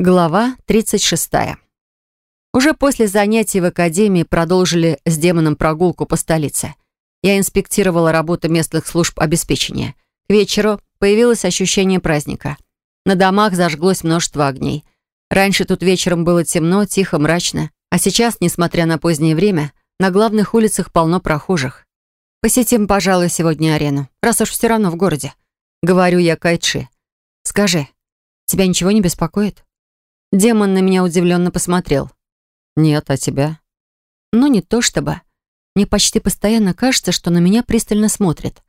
Глава 36. Уже после занятий в академии продолжили с демоном прогулку по столице. Я инспектировала работу местных служб обеспечения. К вечеру появилось ощущение праздника. На домах зажглось множество огней. Раньше тут вечером было темно, тихо, мрачно. А сейчас, несмотря на позднее время, на главных улицах полно прохожих. «Посетим, пожалуй, сегодня арену, раз уж все равно в городе», — говорю я Кайчи. «Скажи, тебя ничего не беспокоит?» Демон на меня удивленно посмотрел. «Нет, а тебя?» «Ну, не то чтобы. Мне почти постоянно кажется, что на меня пристально смотрят.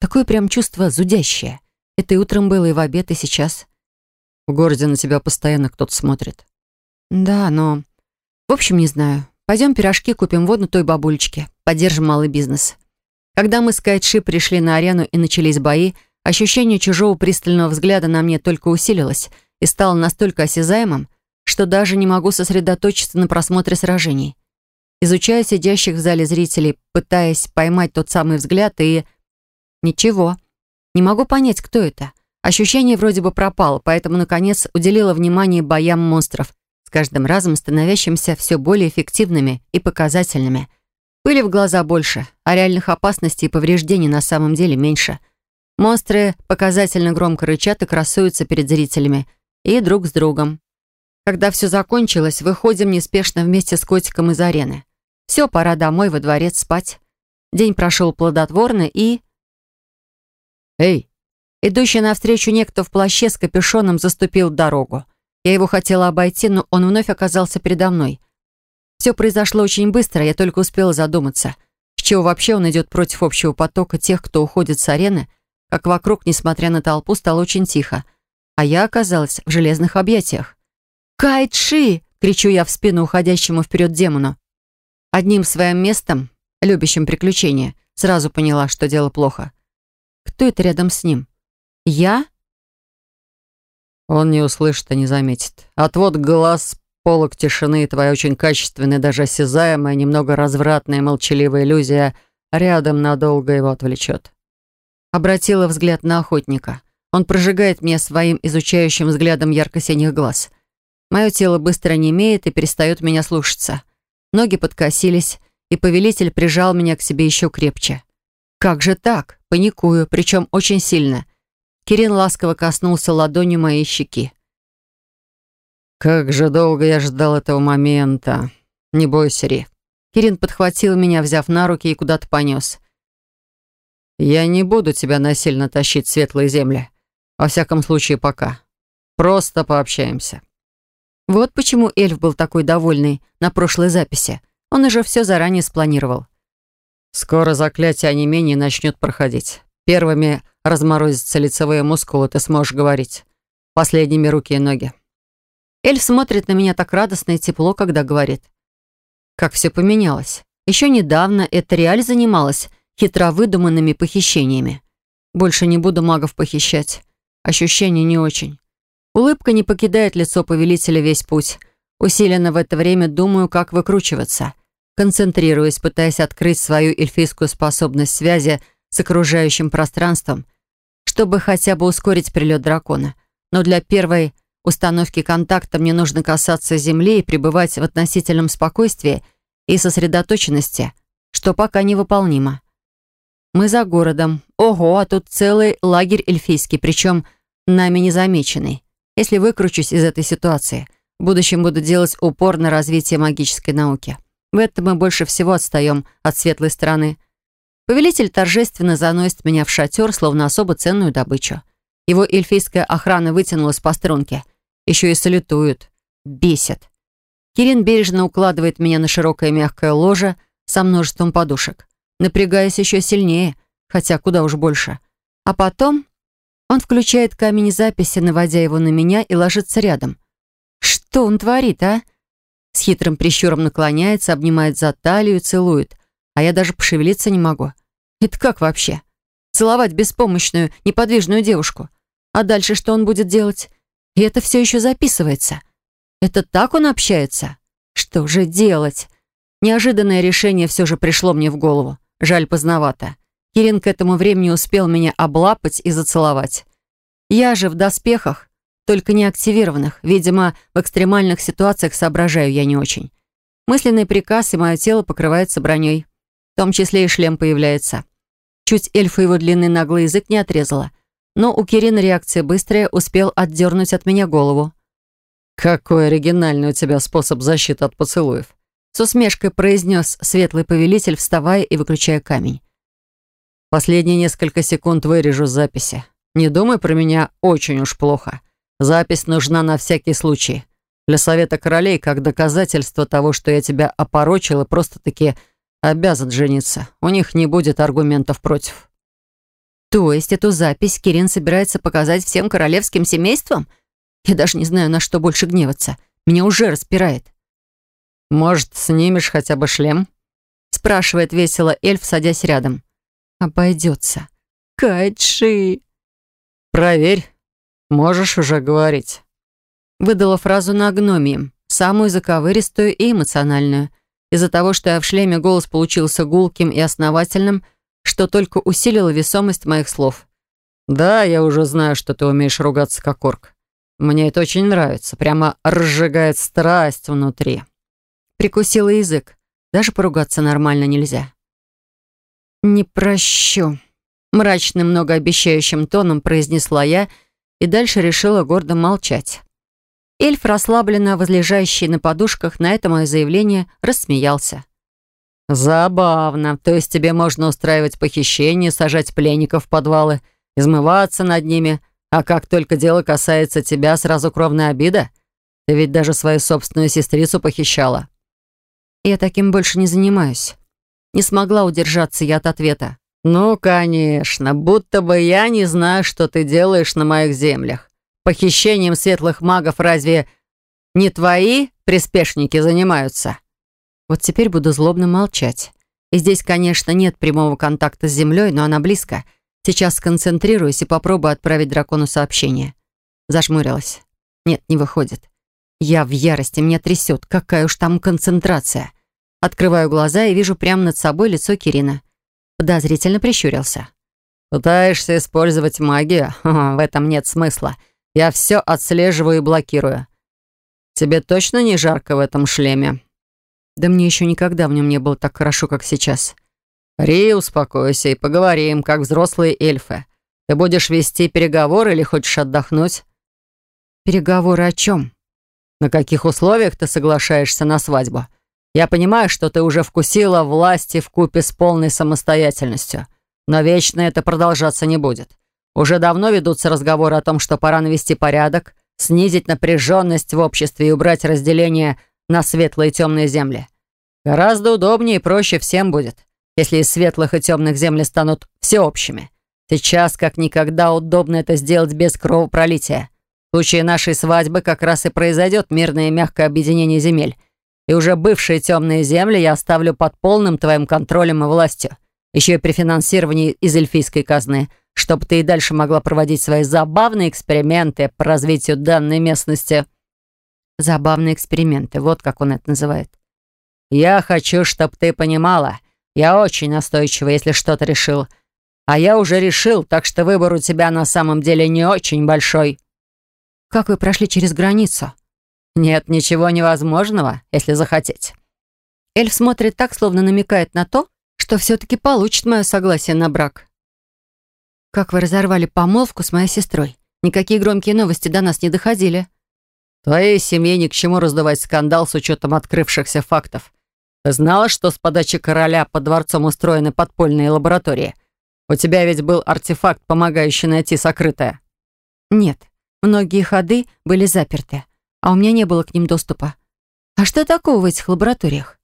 Такое прям чувство зудящее. Это и утром было, и в обед, и сейчас». «В городе на тебя постоянно кто-то смотрит». «Да, но...» «В общем, не знаю. Пойдем пирожки купим водну той бабулечке. Поддержим малый бизнес». Когда мы с Кайтши пришли на арену и начались бои, ощущение чужого пристального взгляда на мне только усилилось — и стало настолько осязаемым, что даже не могу сосредоточиться на просмотре сражений. Изучаю сидящих в зале зрителей, пытаясь поймать тот самый взгляд, и... Ничего. Не могу понять, кто это. Ощущение вроде бы пропало, поэтому, наконец, уделила внимание боям монстров, с каждым разом становящимся все более эффективными и показательными. Пыли в глаза больше, а реальных опасностей и повреждений на самом деле меньше. Монстры показательно громко рычат и красуются перед зрителями — и друг с другом. Когда все закончилось, выходим неспешно вместе с котиком из арены. Все, пора домой, во дворец, спать. День прошел плодотворно и... «Эй!» Идущий навстречу некто в плаще с капюшоном заступил дорогу. Я его хотела обойти, но он вновь оказался передо мной. Все произошло очень быстро, я только успела задуматься. С чего вообще он идет против общего потока тех, кто уходит с арены, как вокруг, несмотря на толпу, стало очень тихо а я оказалась в железных объятиях. «Кайши!» — кричу я в спину уходящему вперед демону. Одним своим местом, любящим приключения, сразу поняла, что дело плохо. Кто это рядом с ним? Я? Он не услышит и не заметит. Отвод глаз, полок тишины и твоя очень качественная, даже осязаемая, немного развратная, молчаливая иллюзия рядом надолго его отвлечет. Обратила взгляд на охотника. Он прожигает меня своим изучающим взглядом ярко-синих глаз. Мое тело быстро немеет и перестает меня слушаться. Ноги подкосились, и повелитель прижал меня к себе еще крепче. Как же так? Паникую, причем очень сильно. Кирин ласково коснулся ладонью моей щеки. «Как же долго я ждал этого момента. Не бойся, Ри». Кирин подхватил меня, взяв на руки и куда-то понес. «Я не буду тебя насильно тащить в светлые земли. Во всяком случае, пока. Просто пообщаемся». Вот почему эльф был такой довольный на прошлой записи. Он уже все заранее спланировал. «Скоро заклятие онемения начнет проходить. Первыми разморозятся лицевые мускулы, ты сможешь говорить. Последними руки и ноги». Эльф смотрит на меня так радостно и тепло, когда говорит. Как все поменялось. Еще недавно эта реаль занималась хитро выдуманными похищениями. Больше не буду магов похищать. Ощущение не очень. Улыбка не покидает лицо повелителя весь путь. Усиленно в это время думаю, как выкручиваться. Концентрируясь, пытаясь открыть свою эльфийскую способность связи с окружающим пространством, чтобы хотя бы ускорить прилет дракона. Но для первой установки контакта мне нужно касаться Земли и пребывать в относительном спокойствии и сосредоточенности, что пока невыполнимо. Мы за городом. Ого, а тут целый лагерь эльфийский, причем нами незамеченный. Если выкручусь из этой ситуации, в будущем буду делать упор на развитие магической науки. В этом мы больше всего отстаем от светлой стороны. Повелитель торжественно заносит меня в шатер, словно особо ценную добычу. Его эльфийская охрана вытянулась по струнке. Еще и салютуют. Бесит. Кирин бережно укладывает меня на широкое мягкое ложе со множеством подушек. Напрягаясь еще сильнее, хотя куда уж больше. А потом он включает камень записи, наводя его на меня и ложится рядом. Что он творит, а? С хитрым прищуром наклоняется, обнимает за талию, целует. А я даже пошевелиться не могу. Это как вообще? Целовать беспомощную, неподвижную девушку. А дальше что он будет делать? И это все еще записывается. Это так он общается? Что же делать? Неожиданное решение все же пришло мне в голову. Жаль, поздновато. Кирин к этому времени успел меня облапать и зацеловать. Я же в доспехах, только не активированных. Видимо, в экстремальных ситуациях соображаю я не очень. Мысленный приказ, и мое тело покрывается броней. В том числе и шлем появляется. Чуть эльфа его длинный наглый язык не отрезала. Но у Кирина реакция быстрая, успел отдернуть от меня голову. «Какой оригинальный у тебя способ защиты от поцелуев!» С усмешкой произнес светлый повелитель, вставая и выключая камень. «Последние несколько секунд вырежу записи. Не думай про меня очень уж плохо. Запись нужна на всякий случай. Для совета королей, как доказательство того, что я тебя опорочил и просто-таки обязан жениться. У них не будет аргументов против». «То есть эту запись Кирин собирается показать всем королевским семействам?» Я даже не знаю, на что больше гневаться. Меня уже распирает. «Может, снимешь хотя бы шлем?» спрашивает весело эльф, садясь рядом. «Обойдется». «Кайши!» «Проверь. Можешь уже говорить». Выдала фразу на гномием, самую заковыристую и эмоциональную. Из-за того, что я в шлеме, голос получился гулким и основательным, что только усилило весомость моих слов. «Да, я уже знаю, что ты умеешь ругаться как орк. Мне это очень нравится. Прямо разжигает страсть внутри. Прикусила язык. Даже поругаться нормально нельзя. «Не прощу», — мрачным, многообещающим тоном произнесла я и дальше решила гордо молчать. Эльф, расслабленно возлежащий на подушках, на это мое заявление рассмеялся. «Забавно. То есть тебе можно устраивать похищение, сажать пленников в подвалы, измываться над ними, а как только дело касается тебя, сразу кровная обида? Ты ведь даже свою собственную сестрицу похищала». «Я таким больше не занимаюсь». Не смогла удержаться я от ответа. «Ну, конечно, будто бы я не знаю, что ты делаешь на моих землях. Похищением светлых магов разве не твои приспешники занимаются?» Вот теперь буду злобно молчать. И здесь, конечно, нет прямого контакта с землей, но она близко — Сейчас сконцентрируюсь и попробую отправить дракону сообщение. Зажмурилась. Нет, не выходит. Я в ярости, меня трясет. Какая уж там концентрация. Открываю глаза и вижу прямо над собой лицо Кирина. Подозрительно прищурился. «Пытаешься использовать магию? в этом нет смысла. Я все отслеживаю и блокирую. Тебе точно не жарко в этом шлеме?» Да мне еще никогда в нем не было так хорошо, как сейчас. «Ри, успокойся и поговорим, как взрослые эльфы. Ты будешь вести переговоры или хочешь отдохнуть?» «Переговоры о чем?» «На каких условиях ты соглашаешься на свадьбу? Я понимаю, что ты уже вкусила власти в купе с полной самостоятельностью, но вечно это продолжаться не будет. Уже давно ведутся разговоры о том, что пора навести порядок, снизить напряженность в обществе и убрать разделение на светлые и темные земли. Гораздо удобнее и проще всем будет если из светлых и темных земли станут всеобщими. Сейчас, как никогда, удобно это сделать без кровопролития. В случае нашей свадьбы как раз и произойдет мирное и мягкое объединение земель. И уже бывшие темные земли я оставлю под полным твоим контролем и властью. Еще и при финансировании из эльфийской казны, чтобы ты и дальше могла проводить свои забавные эксперименты по развитию данной местности. Забавные эксперименты, вот как он это называет. Я хочу, чтобы ты понимала, я очень настойчива, если что-то решил. А я уже решил, так что выбор у тебя на самом деле не очень большой». «Как вы прошли через границу?» «Нет ничего невозможного, если захотеть». Эльф смотрит так, словно намекает на то, что все-таки получит мое согласие на брак. «Как вы разорвали помолвку с моей сестрой? Никакие громкие новости до нас не доходили». «Твоей семье ни к чему раздавать скандал с учетом открывшихся фактов. Ты знала, что с подачи короля под дворцом устроены подпольные лаборатории? У тебя ведь был артефакт, помогающий найти сокрытое». «Нет, многие ходы были заперты, а у меня не было к ним доступа. А что такого в этих лабораториях?»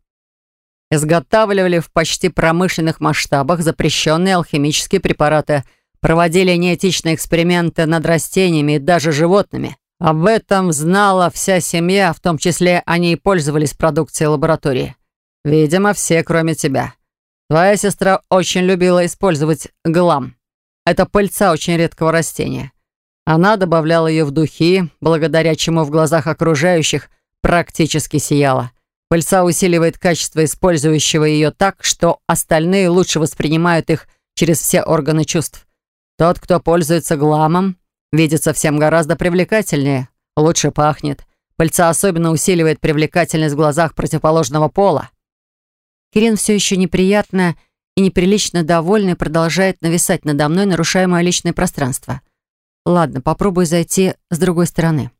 Изготавливали в почти промышленных масштабах запрещенные алхимические препараты, проводили неэтичные эксперименты над растениями и даже животными. Об этом знала вся семья, в том числе они и пользовались продукцией лаборатории. «Видимо, все, кроме тебя. Твоя сестра очень любила использовать глам. Это пыльца очень редкого растения. Она добавляла ее в духи, благодаря чему в глазах окружающих практически сияла. Пыльца усиливает качество использующего ее так, что остальные лучше воспринимают их через все органы чувств. Тот, кто пользуется гламом, Видится всем гораздо привлекательнее, лучше пахнет. Пыльца особенно усиливает привлекательность в глазах противоположного пола. Кирин все еще неприятно и неприлично довольный продолжает нависать надо мной, нарушая мое личное пространство. Ладно, попробую зайти с другой стороны.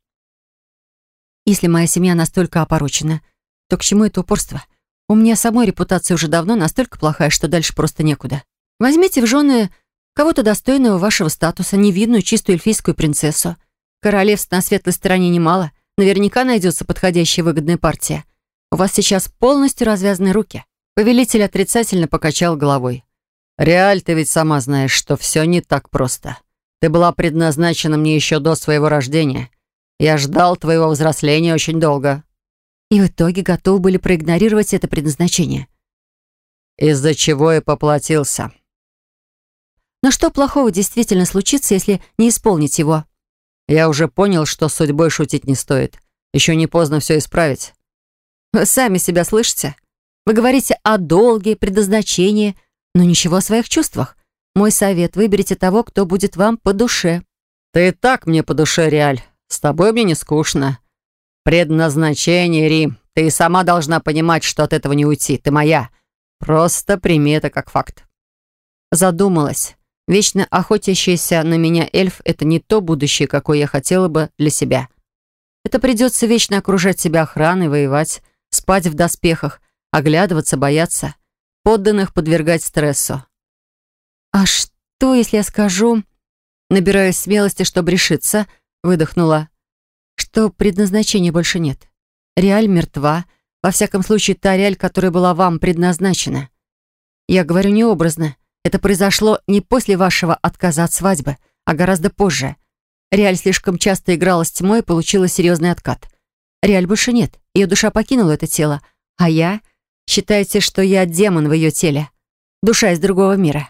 Если моя семья настолько опорочена, то к чему это упорство? У меня самой репутация уже давно настолько плохая, что дальше просто некуда. Возьмите в жены кого-то достойного вашего статуса, невидную чистую эльфийскую принцессу. Королевств на светлой стороне немало. Наверняка найдется подходящая выгодная партия. У вас сейчас полностью развязаны руки. Повелитель отрицательно покачал головой. «Реаль, ты ведь сама знаешь, что все не так просто. Ты была предназначена мне еще до своего рождения. Я ждал твоего взросления очень долго». И в итоге готовы были проигнорировать это предназначение. Из-за чего и поплатился. Но что плохого действительно случится, если не исполнить его? Я уже понял, что с судьбой шутить не стоит. Еще не поздно все исправить. Вы сами себя слышите? Вы говорите о долге, предназначении, но ничего о своих чувствах. Мой совет — выберите того, кто будет вам по душе. Ты и так мне по душе, Реаль. С тобой мне не скучно. Предназначение, Рим. Ты и сама должна понимать, что от этого не уйти. Ты моя. Просто прими это как факт. Задумалась. Вечно охотящийся на меня эльф — это не то будущее, какое я хотела бы для себя. Это придется вечно окружать себя охраной, воевать, спать в доспехах, оглядываться, бояться, подданных подвергать стрессу. «А что, если я скажу...» Набираюсь смелости, чтобы решиться, выдохнула, что предназначения больше нет. Реаль мертва, во всяком случае, та реаль, которая была вам предназначена. Я говорю необразно. Это произошло не после вашего отказа от свадьбы, а гораздо позже. Реаль слишком часто играла с тьмой и получила серьезный откат. Реаль больше нет. Ее душа покинула это тело. А я? Считаете, что я демон в ее теле? Душа из другого мира.